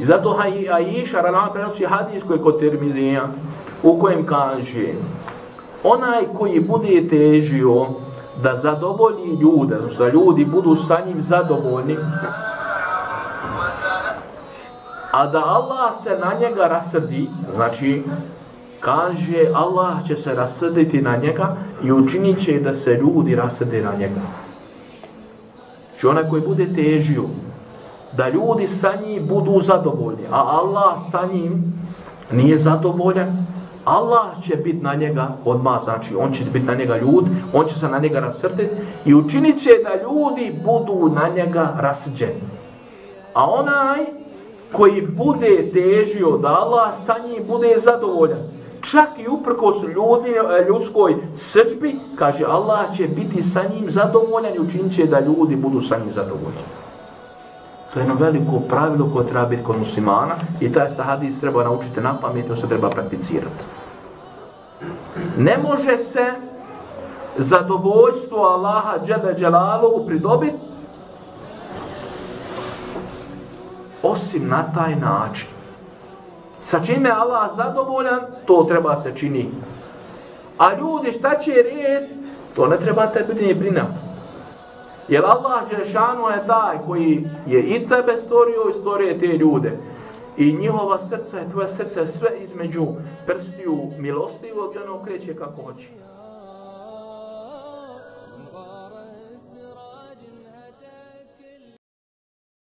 I zato Aisha Ranala prenosi hadis koji kod Tirmizija u kojem kaže onaj koji bude težio da zadovolji ljude, znači da ljudi budu sa njim zadovoljni, a da Allah se na njega rasrdi, znači kaže Allah će se rasrditi na njega i učinit će da se ljudi rasrdi na njega. Znači onaj koji bude težio da ljudi sa njim budu zadovoljni, a Allah sa njim nije zadovoljan, Allah će biti na njega odmah, znači on će biti na njega ljud, on će se na njega rasrtiti i učinit će da ljudi budu na njega rasrđeni. A onaj koji bude težio da Allah sa njim bude zadovoljan, čak i uprkos ljudi, e, ljudskoj srđbi, kaže Allah će biti sa njim zadovoljan i učinit će da ljudi budu sa njim zadovoljni. To je jedno veliko pravilo koje treba biti kod muslimana i taj sahadis treba naučiti na pamet i se treba prakticirati. Ne može se zadovoljstvo Allaha džebe dželalu pridobiti osim na taj način. Sa čime Allah zadovoljan, to treba se čini. A ljudi šta će red, to ne treba tebi biti ni brinati. Jer Allah Žešanu je taj koji je i tebe stvorio i stvorio te ljude. I njihova srca je, tvoje srce sve između prstiju milostivog i ono kreće kako hoće.